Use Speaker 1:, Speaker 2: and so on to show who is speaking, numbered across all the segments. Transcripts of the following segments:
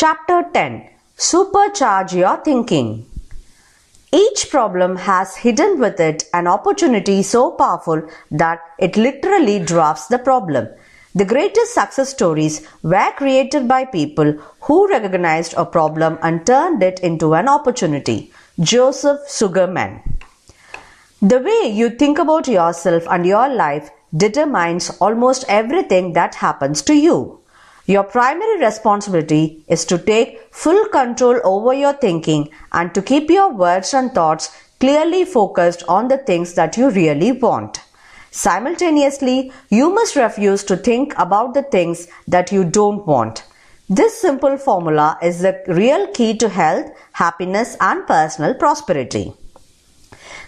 Speaker 1: Chapter 10 Supercharge Your Thinking. Each problem has hidden with it an opportunity so powerful that it literally dwarfs the problem. The greatest success stories were created by people who recognized a problem and turned it into an opportunity. Joseph Sugarman. The way you think about yourself and your life determines almost everything that happens to you. Your primary responsibility is to take full control over your thinking and to keep your words and thoughts clearly focused on the things that you really want. Simultaneously, you must refuse to think about the things that you don't want. This simple formula is the real key to health, happiness, and personal prosperity.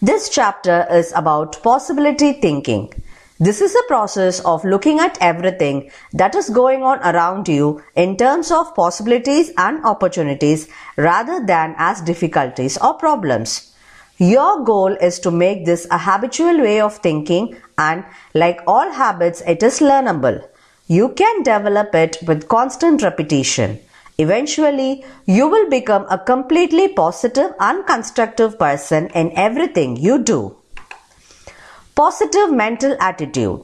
Speaker 1: This chapter is about possibility thinking. This is a process of looking at everything that is going on around you in terms of possibilities and opportunities rather than as difficulties or problems. Your goal is to make this a habitual way of thinking and like all habits it is learnable. You can develop it with constant repetition. Eventually, you will become a completely positive and constructive person in everything you do. Positive mental attitude.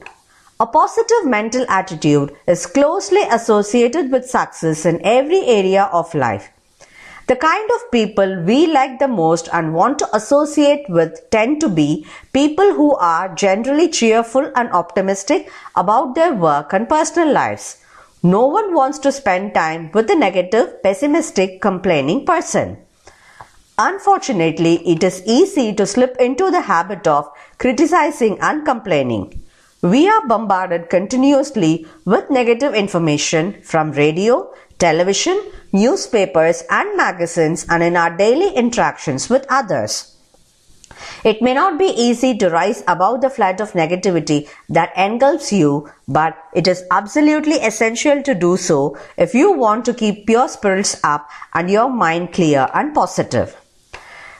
Speaker 1: A positive mental attitude is closely associated with success in every area of life. The kind of people we like the most and want to associate with tend to be people who are generally cheerful and optimistic about their work and personal lives. No one wants to spend time with a negative, pessimistic, complaining person. Unfortunately, it is easy to slip into the habit of criticizing and complaining. We are bombarded continuously with negative information from radio, television, newspapers, and magazines, and in our daily interactions with others. It may not be easy to rise above the flood of negativity that engulfs you, but it is absolutely essential to do so if you want to keep your spirits up and your mind clear and positive.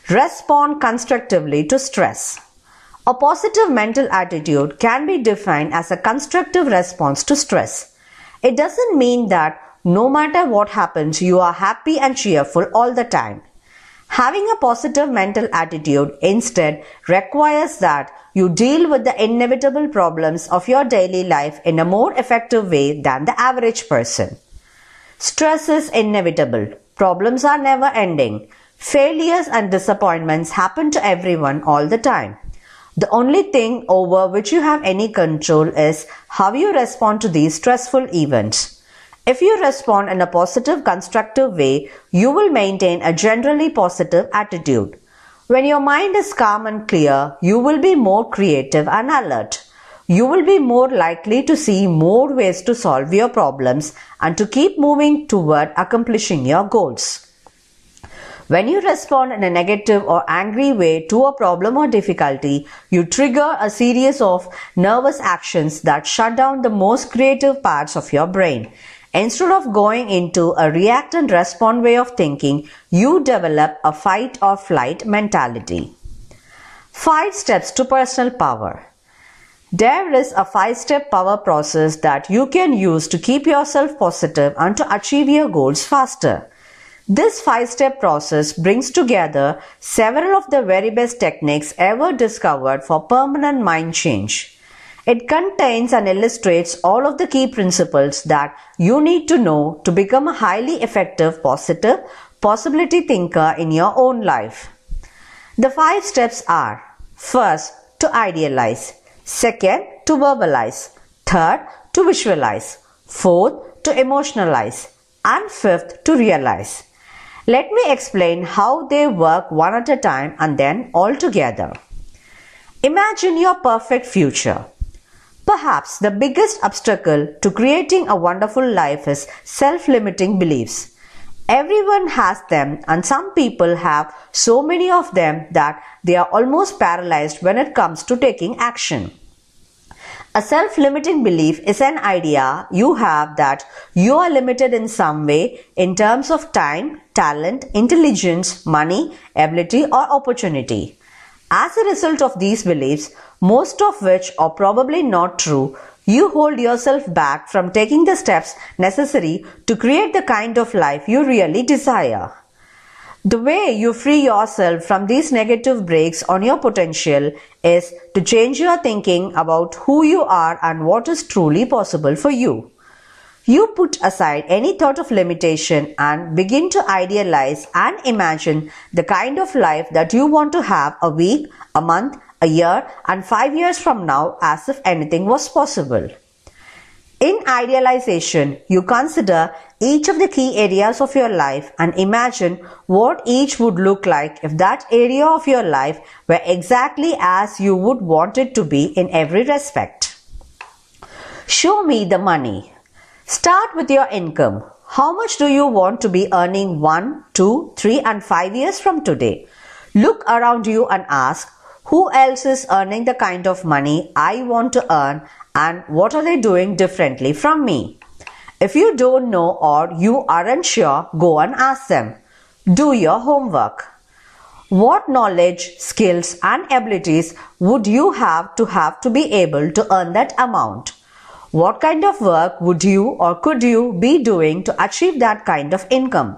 Speaker 1: Respond constructively to stress. A positive mental attitude can be defined as a constructive response to stress. It doesn't mean that no matter what happens, you are happy and cheerful all the time. Having a positive mental attitude instead requires that you deal with the inevitable problems of your daily life in a more effective way than the average person. Stress is inevitable. Problems are never ending. Failures and disappointments happen to everyone all the time. The only thing over which you have any control is how you respond to these stressful events. If you respond in a positive, constructive way, you will maintain a generally positive attitude. When your mind is calm and clear, you will be more creative and alert. You will be more likely to see more ways to solve your problems and to keep moving toward accomplishing your goals. When you respond in a negative or angry way to a problem or difficulty, you trigger a series of nervous actions that shut down the most creative parts of your brain. Instead of going into a react and respond way of thinking, you develop a fight or flight mentality. Five steps to personal power. There is a five step power process that you can use to keep yourself positive and to achieve your goals faster. This five step process brings together several of the very best techniques ever discovered for permanent mind change. It contains and illustrates all of the key principles that you need to know to become a highly effective, positive, possibility thinker in your own life. The five steps are first, to idealize, second, to verbalize, third, to visualize, fourth, to emotionalize, and fifth, to realize. Let me explain how they work one at a time and then all together. Imagine your perfect future. Perhaps the biggest obstacle to creating a wonderful life is self-limiting beliefs. Everyone has them and some people have so many of them that they are almost paralyzed when it comes to taking action. A self-limiting belief is an idea you have that you are limited in some way in terms of time, talent, intelligence, money, ability or opportunity. As a result of these beliefs, most of which are probably not true, You hold yourself back from taking the steps necessary to create the kind of life you really desire. The way you free yourself from these negative brakes on your potential is to change your thinking about who you are and what is truly possible for you. You put aside any thought of limitation and begin to idealize and imagine the kind of life that you want to have a week, a month, a year, and five years from now as if anything was possible. In idealization, you consider each of the key areas of your life and imagine what each would look like if that area of your life were exactly as you would want it to be in every respect. Show me the money. Start with your income. How much do you want to be earning 1, 2, 3 and 5 years from today? Look around you and ask, who else is earning the kind of money I want to earn and what are they doing differently from me? If you don't know or you aren't sure, go and ask them. Do your homework. What knowledge, skills and abilities would you have to have to be able to earn that amount? What kind of work would you or could you be doing to achieve that kind of income?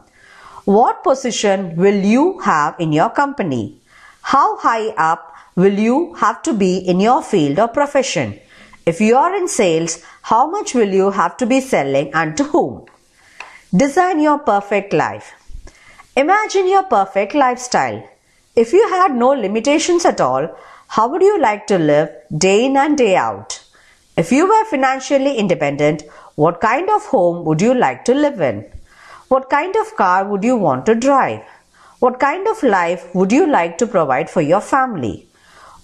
Speaker 1: What position will you have in your company? How high up will you have to be in your field or profession? If you are in sales, how much will you have to be selling and to whom? Design your perfect life. Imagine your perfect lifestyle. If you had no limitations at all, how would you like to live day in and day out? If you were financially independent, what kind of home would you like to live in? What kind of car would you want to drive? What kind of life would you like to provide for your family?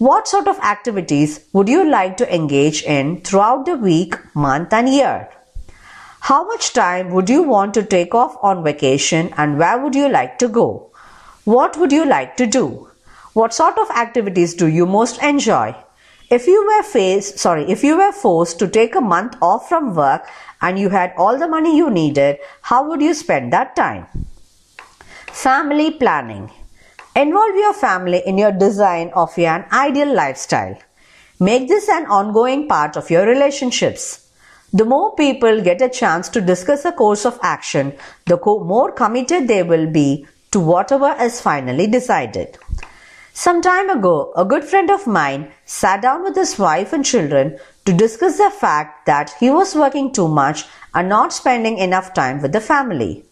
Speaker 1: What sort of activities would you like to engage in throughout the week, month and year? How much time would you want to take off on vacation and where would you like to go? What would you like to do? What sort of activities do you most enjoy? If you were faced, sorry, if you were forced to take a month off from work and you had all the money you needed, how would you spend that time? Family planning. Involve your family in your design of an ideal lifestyle. Make this an ongoing part of your relationships. The more people get a chance to discuss a course of action, the more committed they will be to whatever is finally decided. Some time ago, a good friend of mine sat down with his wife and children to discuss the fact that he was working too much and not spending enough time with the family.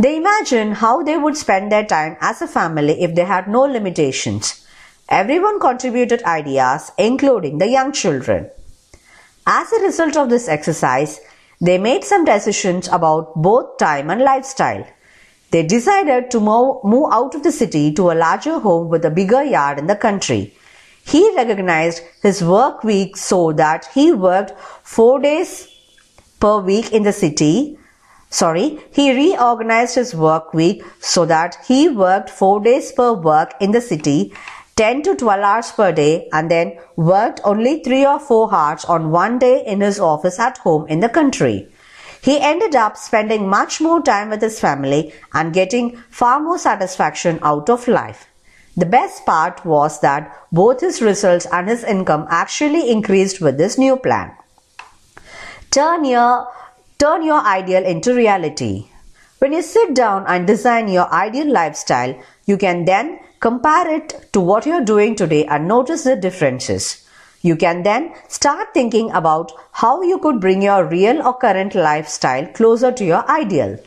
Speaker 1: They imagined how they would spend their time as a family if they had no limitations. Everyone contributed ideas, including the young children. As a result of this exercise, they made some decisions about both time and lifestyle. They decided to move, move out of the city to a larger home with a bigger yard in the country. He recognized his work week so that he worked four days per week in the city sorry, he reorganized his work week so that he worked 4 days per work in the city, 10 to 12 hours per day and then worked only 3 or 4 hours on one day in his office at home in the country. He ended up spending much more time with his family and getting far more satisfaction out of life. The best part was that both his results and his income actually increased with this new plan. Turn your Turn your ideal into reality. When you sit down and design your ideal lifestyle, you can then compare it to what you're doing today and notice the differences. You can then start thinking about how you could bring your real or current lifestyle closer to your ideal.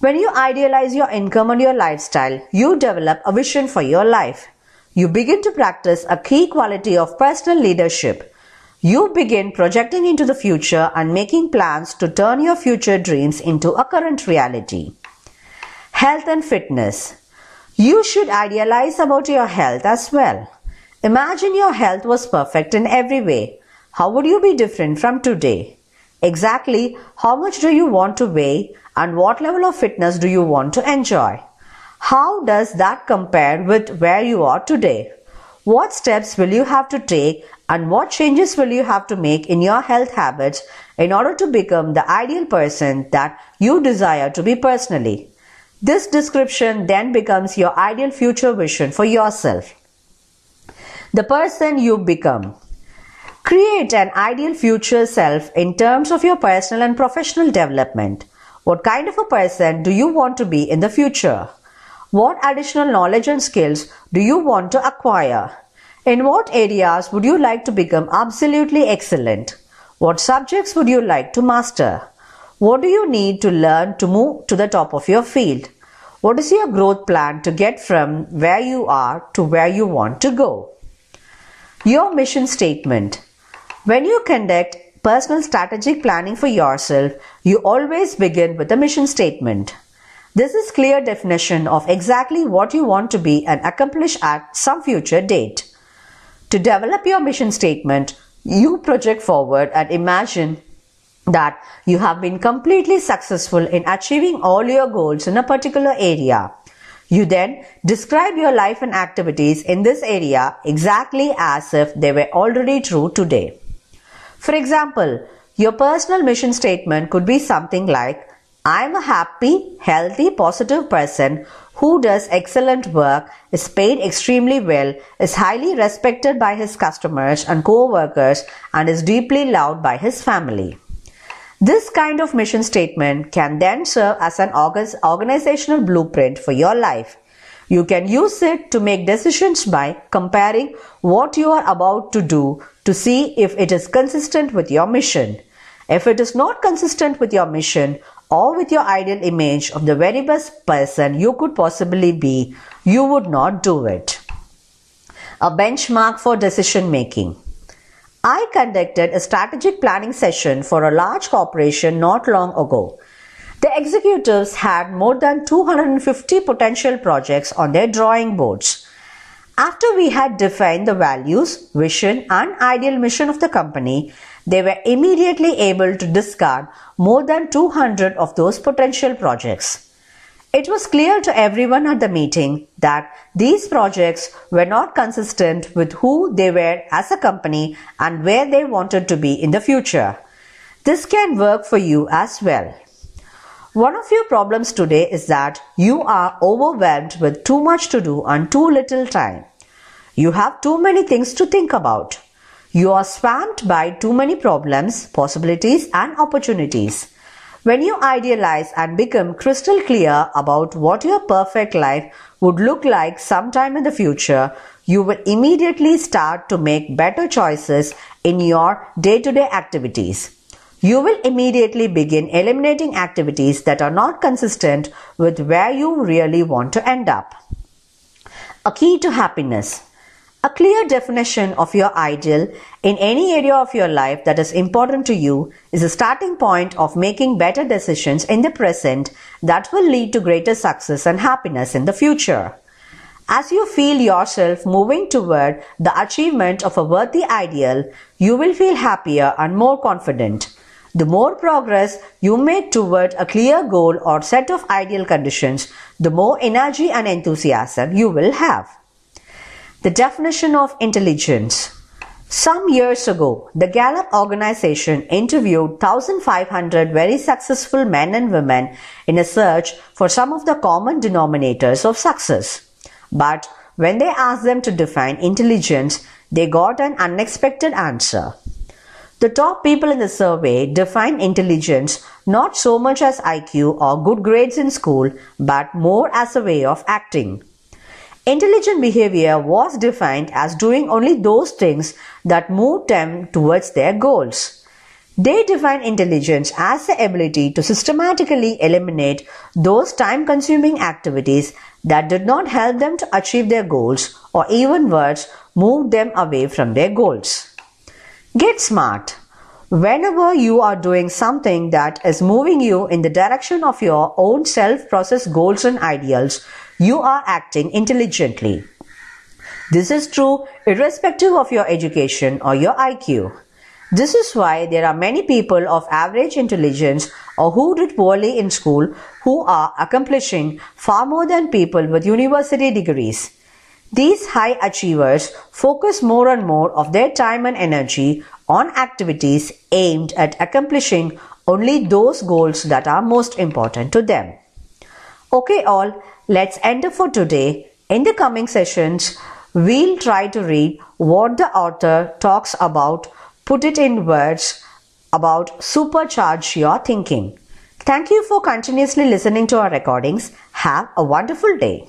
Speaker 1: When you idealize your income and your lifestyle, you develop a vision for your life. You begin to practice a key quality of personal leadership you begin projecting into the future and making plans to turn your future dreams into a current reality. Health and fitness. You should idealize about your health as well. Imagine your health was perfect in every way. How would you be different from today? Exactly how much do you want to weigh and what level of fitness do you want to enjoy? How does that compare with where you are today? What steps will you have to take and what changes will you have to make in your health habits in order to become the ideal person that you desire to be personally. This description then becomes your ideal future vision for yourself. The person you become. Create an ideal future self in terms of your personal and professional development. What kind of a person do you want to be in the future? What additional knowledge and skills do you want to acquire? In what areas would you like to become absolutely excellent? What subjects would you like to master? What do you need to learn to move to the top of your field? What is your growth plan to get from where you are to where you want to go? Your mission statement. When you conduct personal strategic planning for yourself, you always begin with a mission statement. This is clear definition of exactly what you want to be and accomplish at some future date. To develop your mission statement, you project forward and imagine that you have been completely successful in achieving all your goals in a particular area. You then describe your life and activities in this area exactly as if they were already true today. For example, your personal mission statement could be something like, I am a happy, healthy, positive person who does excellent work, is paid extremely well, is highly respected by his customers and co-workers and is deeply loved by his family. This kind of mission statement can then serve as an organizational blueprint for your life. You can use it to make decisions by comparing what you are about to do to see if it is consistent with your mission. If it is not consistent with your mission or with your ideal image of the very best person you could possibly be, you would not do it. A benchmark for decision making. I conducted a strategic planning session for a large corporation not long ago. The executives had more than 250 potential projects on their drawing boards. After we had defined the values, vision, and ideal mission of the company, they were immediately able to discard more than 200 of those potential projects. It was clear to everyone at the meeting that these projects were not consistent with who they were as a company and where they wanted to be in the future. This can work for you as well. One of your problems today is that you are overwhelmed with too much to do and too little time. You have too many things to think about. You are swamped by too many problems, possibilities and opportunities. When you idealize and become crystal clear about what your perfect life would look like sometime in the future, you will immediately start to make better choices in your day-to-day activities. You will immediately begin eliminating activities that are not consistent with where you really want to end up. A key to happiness. A clear definition of your ideal in any area of your life that is important to you is a starting point of making better decisions in the present that will lead to greater success and happiness in the future. As you feel yourself moving toward the achievement of a worthy ideal, you will feel happier and more confident. The more progress you make toward a clear goal or set of ideal conditions, the more energy and enthusiasm you will have. The definition of intelligence. Some years ago, the Gallup organization interviewed 1,500 very successful men and women in a search for some of the common denominators of success. But when they asked them to define intelligence, they got an unexpected answer. The top people in the survey defined intelligence not so much as IQ or good grades in school, but more as a way of acting. Intelligent behavior was defined as doing only those things that move them towards their goals. They define intelligence as the ability to systematically eliminate those time consuming activities that did not help them to achieve their goals or even worse, move them away from their goals. Get smart. Whenever you are doing something that is moving you in the direction of your own self-processed goals and ideals, you are acting intelligently. This is true irrespective of your education or your IQ. This is why there are many people of average intelligence or who did poorly in school who are accomplishing far more than people with university degrees. These high achievers focus more and more of their time and energy on activities aimed at accomplishing only those goals that are most important to them. Okay all, let's end it for today. In the coming sessions, we'll try to read what the author talks about put it in words about supercharge your thinking. Thank you for continuously listening to our recordings. Have a wonderful day.